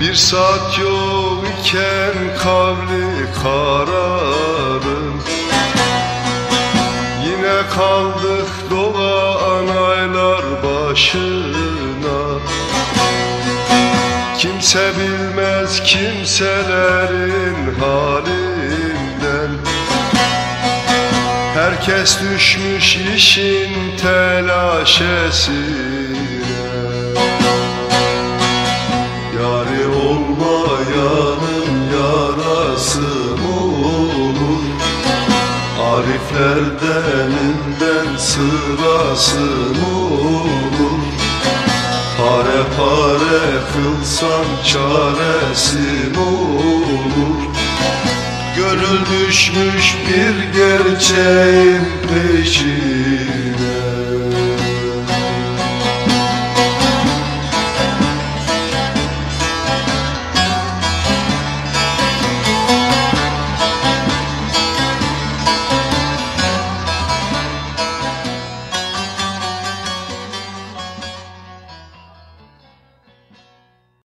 Fırsat yok iken kavli kararım Yine kaldık dolan aylar başına. Kimse bilmez kimselerin halinden. Herkes düşmüş işin telaşesine Ariflerden elinden sırası mı olur Pare pare kılsan çaresi mi olur Gönül düşmüş bir gerçeğin peşine